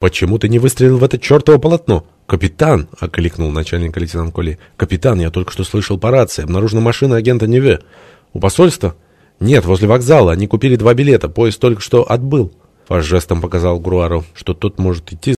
«Почему ты не выстрелил в это чертово полотно?» «Капитан!» — окликнул начальник лейтенант Коли. «Капитан, я только что слышал по рации. Обнаружена машина агента Неве. У посольства?» «Нет, возле вокзала. Они купили два билета. Поезд только что отбыл». По жестам показал Груару, что тот может идти